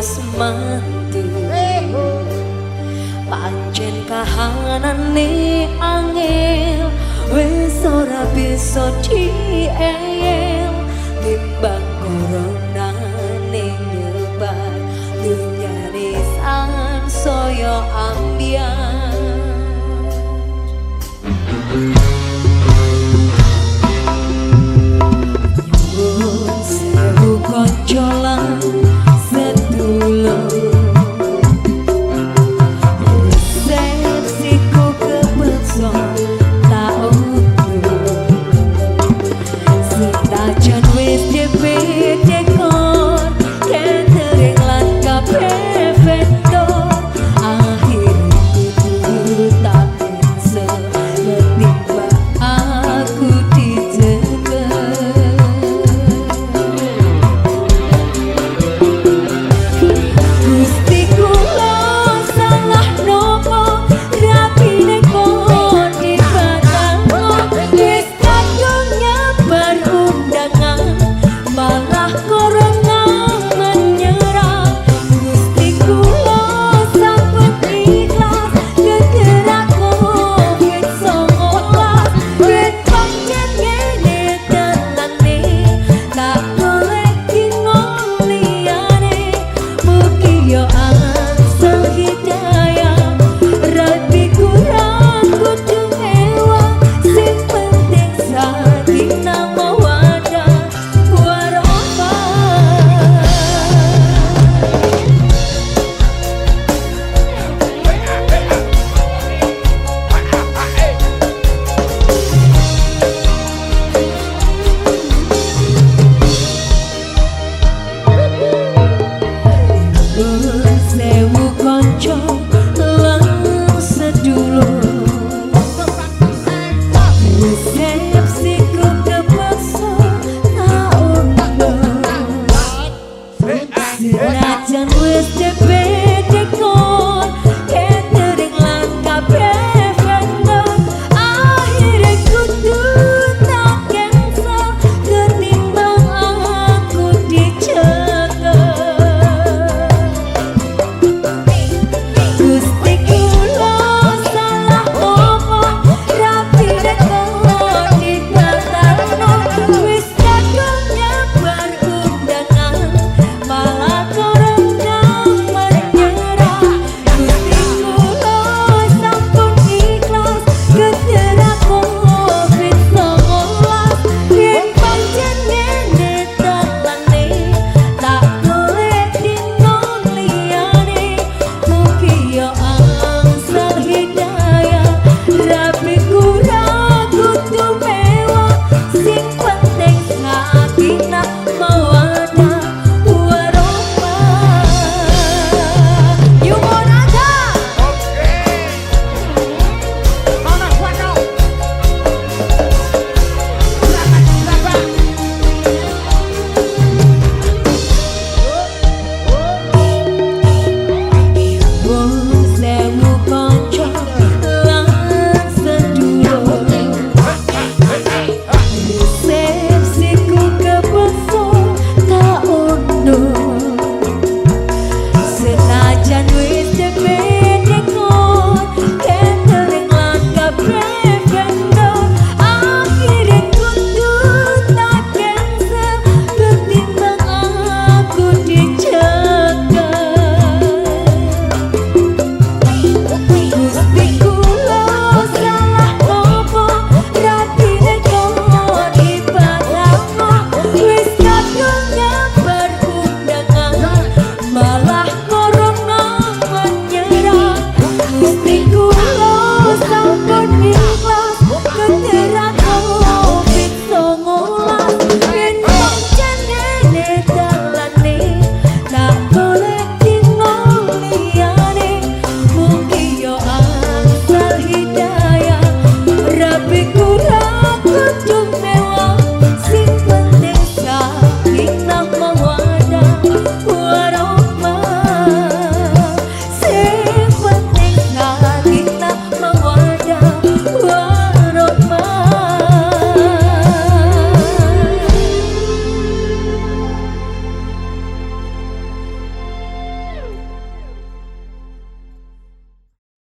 wis mati. Pancen kahanane angin wis ora bisa dieng